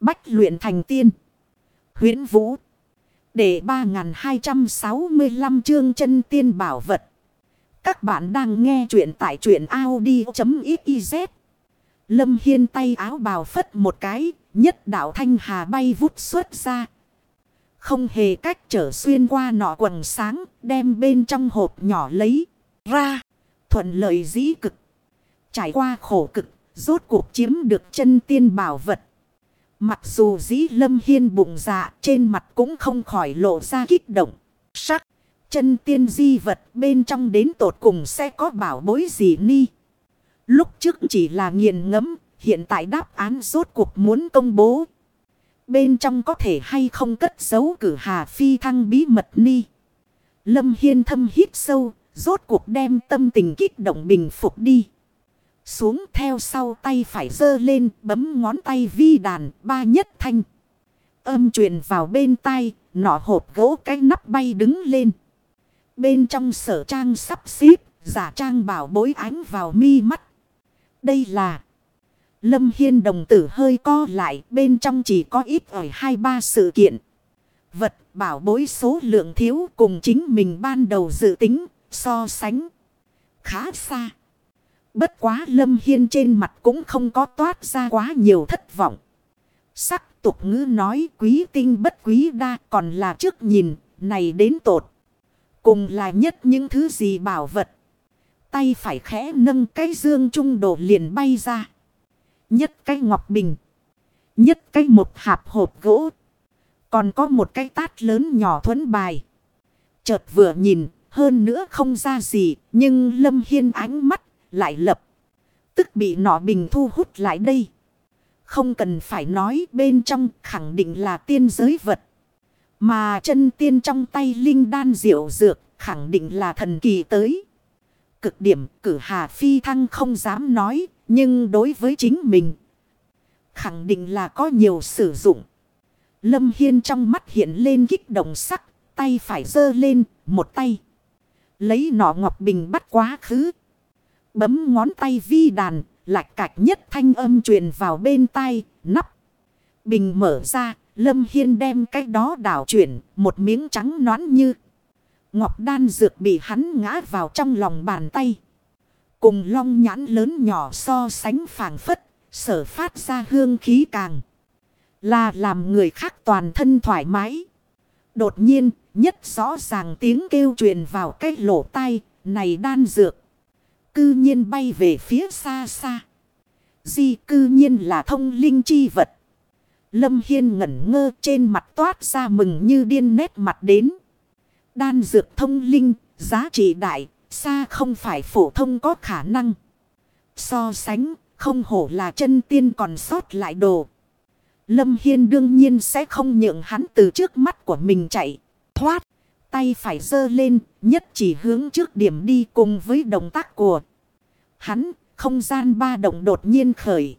Bách luyện thành tiên. huyễn Vũ. Để 3265 chương chân tiên bảo vật. Các bạn đang nghe truyện tại truyện Audi.xyz. Lâm Hiên tay áo bào phất một cái. Nhất đạo thanh hà bay vút xuất ra. Không hề cách trở xuyên qua nọ quần sáng. Đem bên trong hộp nhỏ lấy ra. Thuận lợi dĩ cực. Trải qua khổ cực. Rốt cuộc chiếm được chân tiên bảo vật. Mặc dù dĩ lâm hiên bụng dạ trên mặt cũng không khỏi lộ ra kích động. Sắc, chân tiên di vật bên trong đến tột cùng sẽ có bảo bối gì ni. Lúc trước chỉ là nghiền ngẫm hiện tại đáp án rốt cuộc muốn công bố. Bên trong có thể hay không cất giấu cử hà phi thăng bí mật ni. Lâm Hiên thâm hít sâu, rốt cuộc đem tâm tình kích động bình phục đi. Xuống theo sau tay phải dơ lên bấm ngón tay vi đàn ba nhất thanh. Âm truyền vào bên tay, nọ hộp gỗ cái nắp bay đứng lên. Bên trong sở trang sắp xếp, giả trang bảo bối ánh vào mi mắt. Đây là... Lâm Hiên đồng tử hơi co lại, bên trong chỉ có ít ở hai ba sự kiện. Vật bảo bối số lượng thiếu cùng chính mình ban đầu dự tính, so sánh. Khá xa. Bất quá Lâm Hiên trên mặt cũng không có toát ra quá nhiều thất vọng. Sắc tục ngữ nói quý tinh bất quý đa còn là trước nhìn, này đến tột. Cùng là nhất những thứ gì bảo vật. Tay phải khẽ nâng cái dương trung đồ liền bay ra. Nhất cái ngọc bình. Nhất cái một hạp hộp gỗ. Còn có một cái tát lớn nhỏ thuẫn bài. Chợt vừa nhìn, hơn nữa không ra gì, nhưng Lâm Hiên ánh mắt lại lập. Tức bị nọ bình thu hút lại đây. Không cần phải nói bên trong khẳng định là tiên giới vật. Mà chân tiên trong tay linh đan diệu dược khẳng định là thần kỳ tới. Cực điểm cử hà phi thăng không dám nói, nhưng đối với chính mình, khẳng định là có nhiều sử dụng. Lâm Hiên trong mắt hiện lên kích động sắc, tay phải giơ lên, một tay. Lấy nọ ngọc bình bắt quá khứ. Bấm ngón tay vi đàn, lạch cạch nhất thanh âm truyền vào bên tay, nắp. Bình mở ra, Lâm Hiên đem cái đó đảo chuyển, một miếng trắng nón như. Ngọc đan dược bị hắn ngã vào trong lòng bàn tay. Cùng long nhãn lớn nhỏ so sánh phảng phất, sở phát ra hương khí càng. Là làm người khác toàn thân thoải mái. Đột nhiên, nhất rõ ràng tiếng kêu truyền vào cái lỗ tai, này đan dược. Cư nhiên bay về phía xa xa. Di cư nhiên là thông linh chi vật. Lâm Hiên ngẩn ngơ trên mặt toát ra mừng như điên nét mặt đến. Đan dược thông linh, giá trị đại, xa không phải phổ thông có khả năng. So sánh, không hổ là chân tiên còn sót lại đồ. Lâm Hiên đương nhiên sẽ không nhượng hắn từ trước mắt của mình chạy, thoát. Tay phải dơ lên, nhất chỉ hướng trước điểm đi cùng với động tác của hắn, không gian ba động đột nhiên khởi.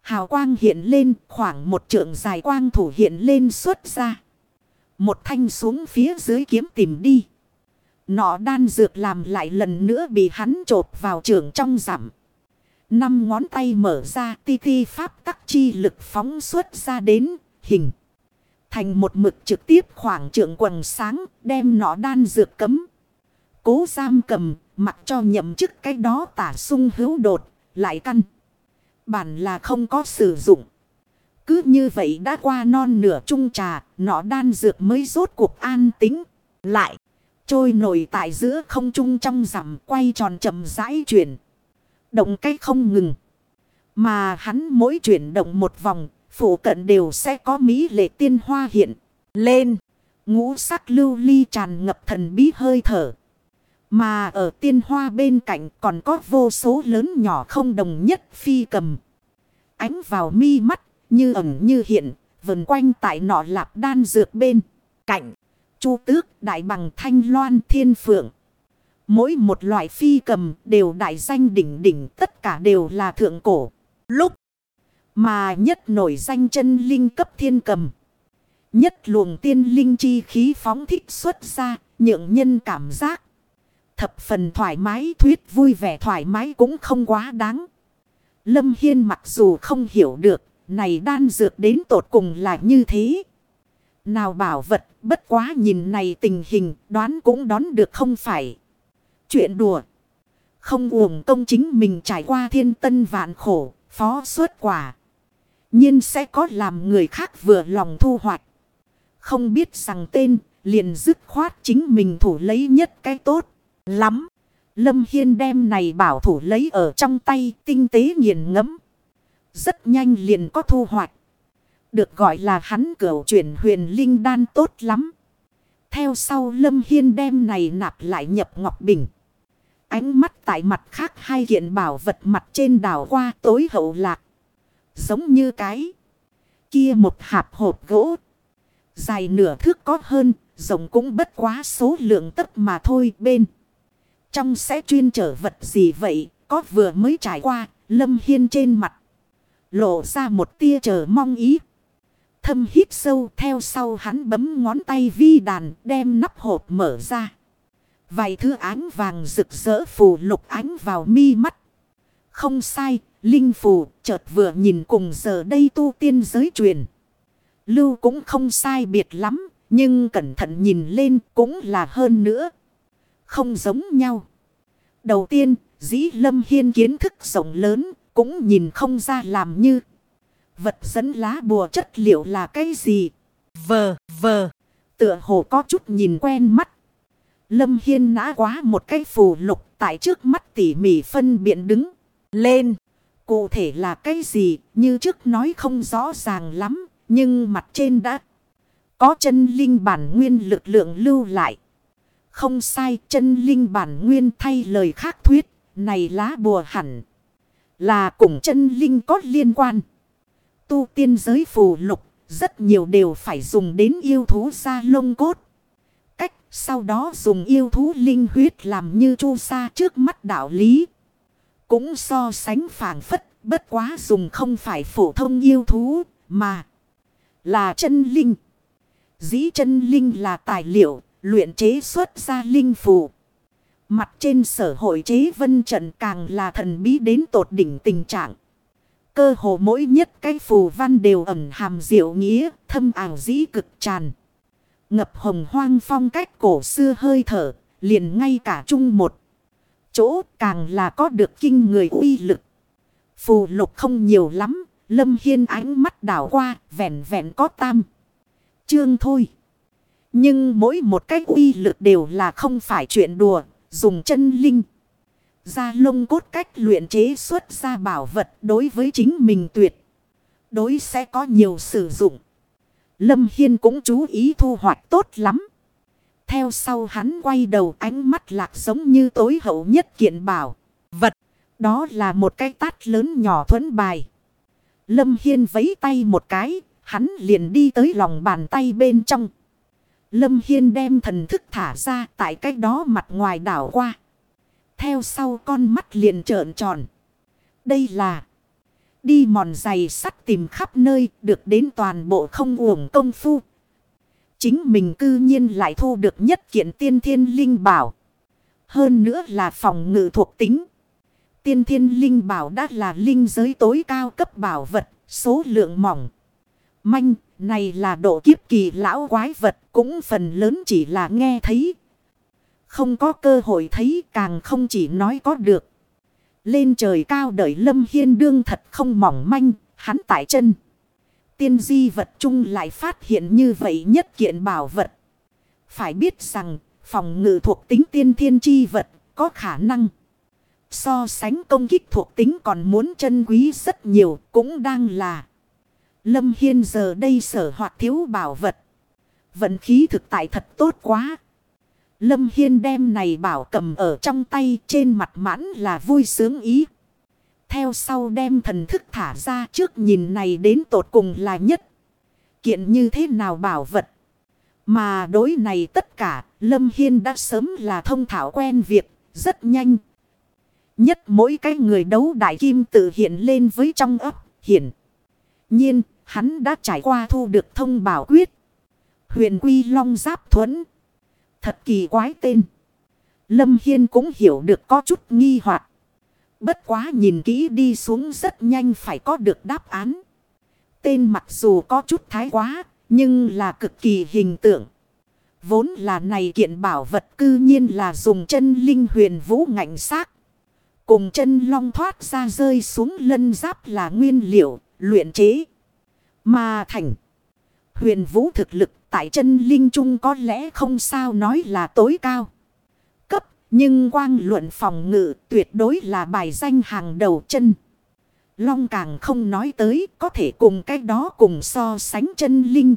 Hào quang hiện lên, khoảng một trượng dài quang thủ hiện lên xuất ra. Một thanh xuống phía dưới kiếm tìm đi. Nọ đan dược làm lại lần nữa bị hắn trột vào trường trong giảm. Năm ngón tay mở ra ti ti pháp tắc chi lực phóng xuất ra đến hình. Thành một mực trực tiếp khoảng trượng quần sáng, đem nọ đan dược cấm. Cố giam cầm, mặc cho nhậm chức cái đó tả sung hữu đột, lại căn. Bản là không có sử dụng. Cứ như vậy đã qua non nửa chung trà nọ đan dược mới rốt cuộc an tính. Lại trôi nổi tại giữa không trung trong rằm quay tròn chậm rãi chuyển. Động cái không ngừng. Mà hắn mỗi chuyển động một vòng Phủ cận đều sẽ có mỹ lệ tiên hoa hiện. Lên. Ngũ sắc lưu ly tràn ngập thần bí hơi thở. Mà ở tiên hoa bên cạnh còn có vô số lớn nhỏ không đồng nhất phi cầm. Ánh vào mi mắt, như ẩn như hiện. Vần quanh tại nọ lạp đan dược bên. Cạnh. Chu tước, đại bằng thanh loan thiên phượng. Mỗi một loại phi cầm đều đại danh đỉnh đỉnh, tất cả đều là thượng cổ. Lúc mà nhất nổi danh chân linh cấp thiên cầm. Nhất luồng tiên linh chi khí phóng thích xuất ra, nhượng nhân cảm giác. Thập phần thoải mái thuyết vui vẻ thoải mái cũng không quá đáng. Lâm Hiên mặc dù không hiểu được, này đan dược đến tột cùng là như thế. Nào bảo vật, bất quá nhìn này tình hình, đoán cũng đón được không phải. Chuyện đùa. Không uổng công chính mình trải qua thiên tân vạn khổ, phó suốt quả nhiên sẽ có làm người khác vừa lòng thu hoạch. Không biết rằng tên, liền dứt khoát chính mình thủ lấy nhất cái tốt. Lắm. Lâm Hiên đem này bảo thủ lấy ở trong tay tinh tế nghiền ngẫm Rất nhanh liền có thu hoạch. Được gọi là hắn cửu chuyển huyền linh đan tốt lắm. Theo sau Lâm Hiên đem này nạp lại nhập ngọc bình. Ánh mắt tại mặt khác hai kiện bảo vật mặt trên đảo qua tối hậu lạc. Giống như cái. Kia một hạp hộp gỗ. Dài nửa thước có hơn. Rộng cũng bất quá số lượng tất mà thôi bên. Trong sẽ chuyên trở vật gì vậy. Có vừa mới trải qua. Lâm Hiên trên mặt. Lộ ra một tia chờ mong ý. Thâm hít sâu theo sau hắn bấm ngón tay vi đàn, đem nắp hộp mở ra. Vài thứ ánh vàng rực rỡ phù lục ánh vào mi mắt. Không sai, linh phù chợt vừa nhìn cùng giờ đây tu tiên giới truyền. Lưu cũng không sai biệt lắm, nhưng cẩn thận nhìn lên cũng là hơn nữa. Không giống nhau. Đầu tiên, dĩ lâm hiên kiến thức rộng lớn, cũng nhìn không ra làm như. Vật dẫn lá bùa chất liệu là cái gì? Vờ, vờ. Tựa hồ có chút nhìn quen mắt. Lâm Hiên nã quá một cái phù lục tại trước mắt tỉ mỉ phân biện đứng. Lên. Cụ thể là cái gì như trước nói không rõ ràng lắm. Nhưng mặt trên đã có chân linh bản nguyên lực lượng lưu lại. Không sai chân linh bản nguyên thay lời khác thuyết. Này lá bùa hẳn là cùng chân linh có liên quan tu tiên giới phù lục, rất nhiều đều phải dùng đến yêu thú da lông cốt. Cách sau đó dùng yêu thú linh huyết làm như chu sa trước mắt đạo lý. Cũng so sánh phản phất, bất quá dùng không phải phổ thông yêu thú, mà là chân linh. Dĩ chân linh là tài liệu, luyện chế xuất ra linh phù. Mặt trên sở hội chế vân trận càng là thần bí đến tột đỉnh tình trạng. Cơ hồ mỗi nhất cái phù văn đều ẩn hàm diệu nghĩa, thâm ảo dĩ cực tràn. Ngập hồng hoang phong cách cổ xưa hơi thở, liền ngay cả chung một. Chỗ càng là có được kinh người uy lực. Phù lục không nhiều lắm, lâm hiên ánh mắt đảo qua, vẹn vẹn có tam. Chương thôi. Nhưng mỗi một cách uy lực đều là không phải chuyện đùa, dùng chân linh. Ra lông cốt cách luyện chế xuất ra bảo vật đối với chính mình tuyệt. Đối sẽ có nhiều sử dụng. Lâm Hiên cũng chú ý thu hoạch tốt lắm. Theo sau hắn quay đầu ánh mắt lạc giống như tối hậu nhất kiện bảo. Vật. Đó là một cái tát lớn nhỏ thuẫn bài. Lâm Hiên vấy tay một cái. Hắn liền đi tới lòng bàn tay bên trong. Lâm Hiên đem thần thức thả ra tại cái đó mặt ngoài đảo qua. Theo sau con mắt liền trợn tròn. Đây là đi mòn giày sắt tìm khắp nơi, được đến toàn bộ không uổng công phu. Chính mình cư nhiên lại thu được nhất kiện tiên thiên linh bảo. Hơn nữa là phòng ngự thuộc tính. Tiên thiên linh bảo đã là linh giới tối cao cấp bảo vật, số lượng mỏng. Manh, này là độ kiếp kỳ lão quái vật, cũng phần lớn chỉ là nghe thấy, không có cơ hội thấy càng không chỉ nói có được. Lên trời cao đợi Lâm Hiên đương thật không mỏng manh, hắn tại chân. Tiên di vật chung lại phát hiện như vậy nhất kiện bảo vật. Phải biết rằng, phòng ngự thuộc tính tiên thiên chi vật có khả năng. So sánh công kích thuộc tính còn muốn chân quý rất nhiều cũng đang là. Lâm Hiên giờ đây sở hoạt thiếu bảo vật. Vận khí thực tại thật tốt quá. Lâm Hiên đem này bảo cầm ở trong tay trên mặt mãn là vui sướng ý. Theo sau đem thần thức thả ra trước nhìn này đến tột cùng là nhất. Kiện như thế nào bảo vật. Mà đối này tất cả, Lâm Hiên đã sớm là thông thảo quen việc, rất nhanh. Nhất mỗi cái người đấu đại kim tự hiện lên với trong ấp hiển. Nhiên, hắn đã trải qua thu được thông bảo quyết. Huyền quy long giáp thuẫn Thật kỳ quái tên. Lâm Hiên cũng hiểu được có chút nghi hoặc Bất quá nhìn kỹ đi xuống rất nhanh phải có được đáp án. Tên mặc dù có chút thái quá, nhưng là cực kỳ hình tượng. Vốn là này kiện bảo vật cư nhiên là dùng chân linh huyền vũ ngạnh xác. Cùng chân long thoát ra rơi xuống lân giáp là nguyên liệu, luyện chế. Mà thành. Huyền vũ thực lực tại chân linh trung có lẽ không sao nói là tối cao. Nhưng quang luận phòng ngự tuyệt đối là bài danh hàng đầu chân. Long càng không nói tới, có thể cùng cái đó cùng so sánh chân linh.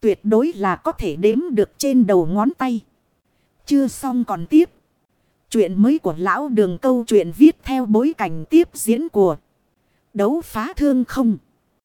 Tuyệt đối là có thể đếm được trên đầu ngón tay. Chưa xong còn tiếp. Chuyện mới của lão đường câu chuyện viết theo bối cảnh tiếp diễn của đấu phá thương không.